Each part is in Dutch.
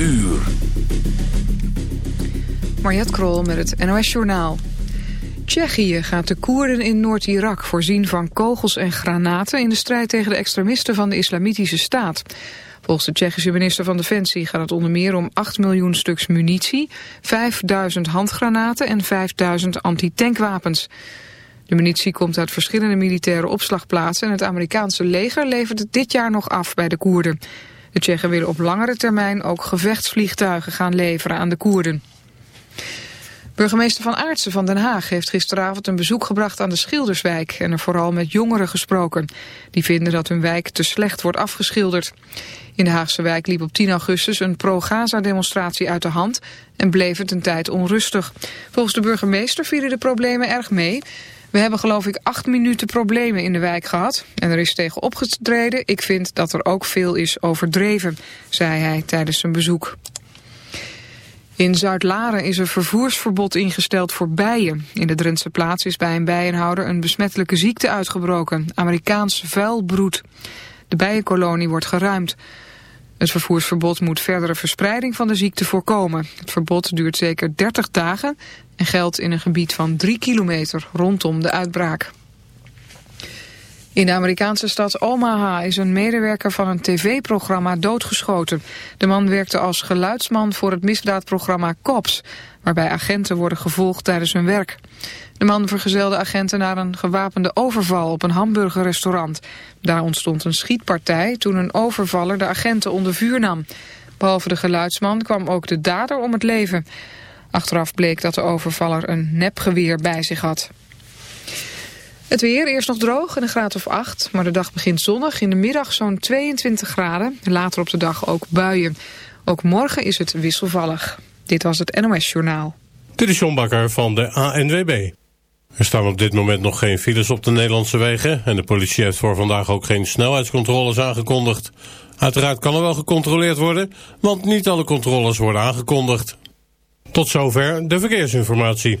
uur. Mariette Krol met het NOS Journaal. Tsjechië gaat de Koerden in Noord-Irak voorzien van kogels en granaten... in de strijd tegen de extremisten van de Islamitische Staat. Volgens de Tsjechische minister van Defensie gaat het onder meer om 8 miljoen stuks munitie... 5000 handgranaten en 5000 antitankwapens. De munitie komt uit verschillende militaire opslagplaatsen... en het Amerikaanse leger levert het dit jaar nog af bij de Koerden. De Tsjechen willen op langere termijn ook gevechtsvliegtuigen gaan leveren aan de Koerden. Burgemeester Van Aartsen van Den Haag heeft gisteravond een bezoek gebracht aan de Schilderswijk en er vooral met jongeren gesproken. Die vinden dat hun wijk te slecht wordt afgeschilderd. In de Haagse wijk liep op 10 augustus een pro-Gaza-demonstratie uit de hand en bleef het een tijd onrustig. Volgens de burgemeester vielen de problemen erg mee. We hebben geloof ik acht minuten problemen in de wijk gehad en er is tegen opgetreden. Ik vind dat er ook veel is overdreven, zei hij tijdens zijn bezoek. In Zuid-Laren is een vervoersverbod ingesteld voor bijen. In de Drentse plaats is bij een bijenhouder een besmettelijke ziekte uitgebroken. Amerikaans vuilbroed. De bijenkolonie wordt geruimd. Het vervoersverbod moet verdere verspreiding van de ziekte voorkomen. Het verbod duurt zeker 30 dagen en geldt in een gebied van 3 kilometer rondom de uitbraak. In de Amerikaanse stad Omaha is een medewerker van een tv-programma doodgeschoten. De man werkte als geluidsman voor het misdaadprogramma COPS, waarbij agenten worden gevolgd tijdens hun werk. De man vergezelde agenten naar een gewapende overval op een hamburgerrestaurant. Daar ontstond een schietpartij toen een overvaller de agenten onder vuur nam. Behalve de geluidsman kwam ook de dader om het leven. Achteraf bleek dat de overvaller een nepgeweer bij zich had. Het weer, eerst nog droog en een graad of 8, maar de dag begint zonnig. In de middag zo'n 22 graden, later op de dag ook buien. Ook morgen is het wisselvallig. Dit was het NOS Journaal. Dit is John Bakker van de ANWB. Er staan op dit moment nog geen files op de Nederlandse wegen... en de politie heeft voor vandaag ook geen snelheidscontroles aangekondigd. Uiteraard kan er wel gecontroleerd worden, want niet alle controles worden aangekondigd. Tot zover de verkeersinformatie.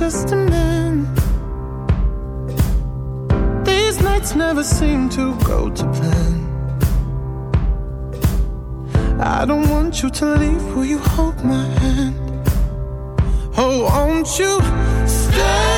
just a man. These nights never seem to go to plan. I don't want you to leave. Will you hold my hand? Oh, won't you stay?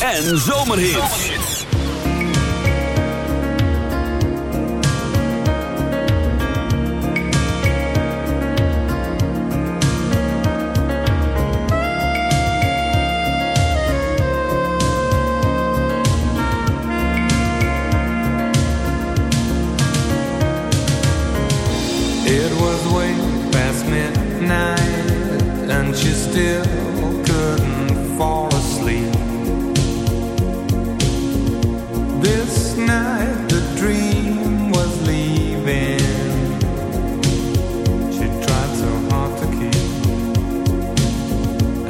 en zomerhits.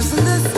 stars in the.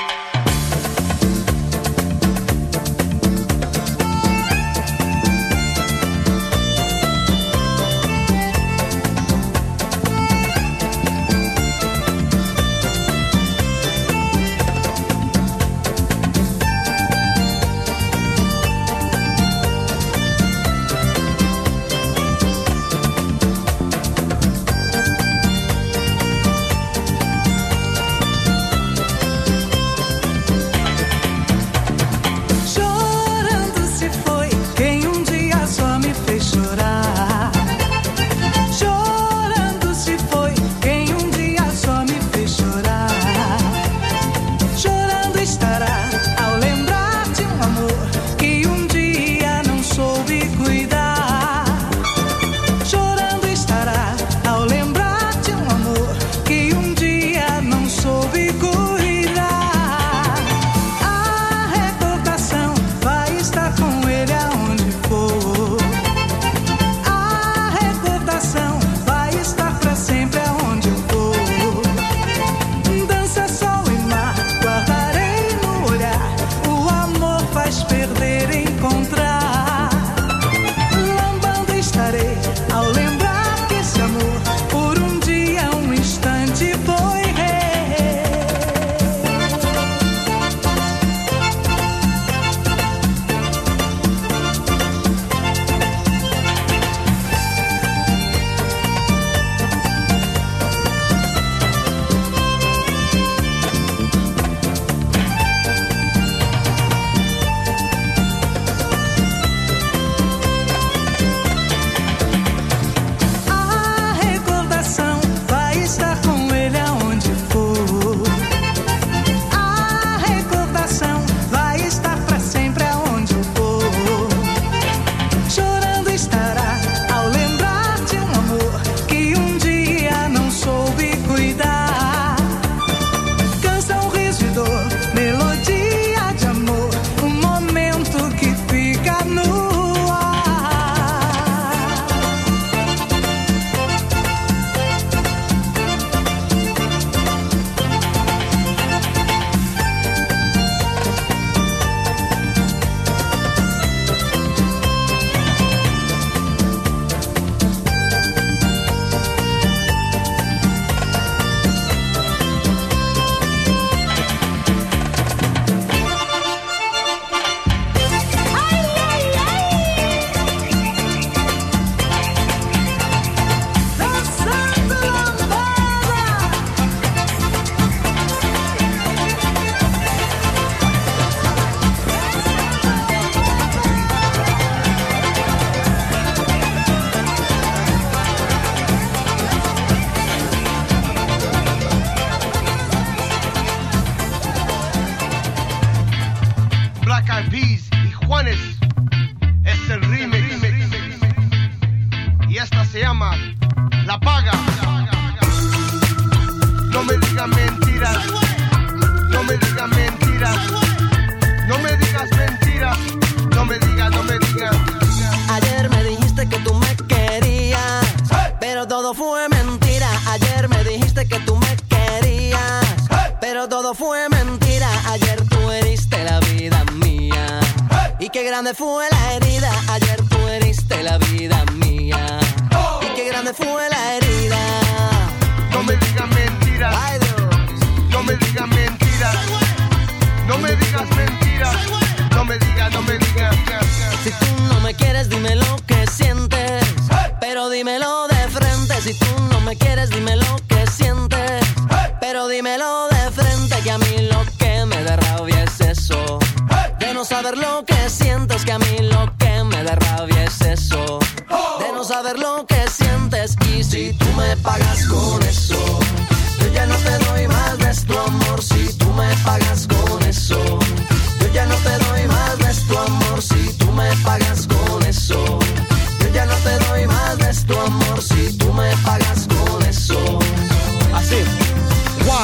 lo que sientes y si tú me pagas con eso.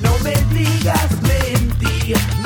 no me digas mentira.